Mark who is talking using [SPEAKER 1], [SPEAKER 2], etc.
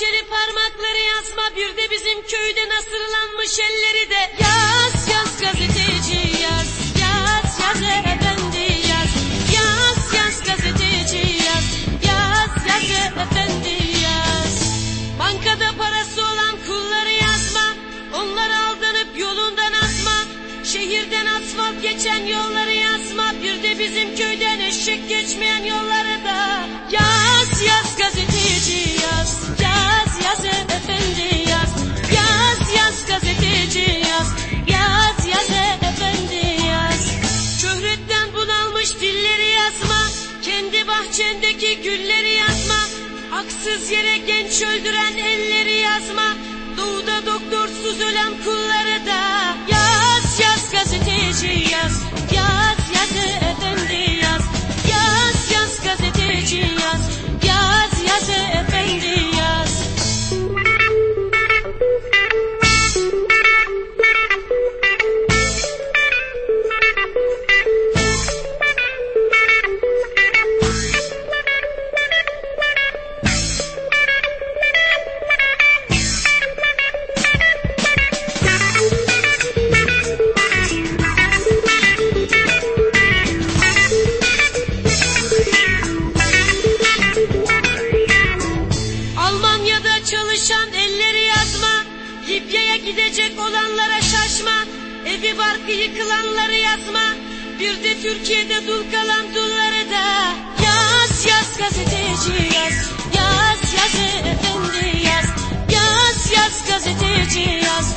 [SPEAKER 1] parmakları yazma bir de bizim köyde nasırlanmış elleri de. Yaz yaz gazeteci yaz yaz yaz efendi yaz. Yaz yaz gazeteci yaz yaz yaz efendi yaz. Bankada parası olan kulları yazma onlar aldanıp yolundan asma şehirden asfalt geçen yolları yazma bir de bizim köyden bahçendeki gülleri yazma. Haksız yere genç öldüren elleri yazma. Doğuda doktorsuz ölen kulları da gidecek olanlara şaşma, evi barkı yıkılanları yazma. Bir de Türkiye'de dul kalan dulları da yaz yaz gazeteci yaz, yaz yaz efendi yaz, yaz yaz gazeteci yaz.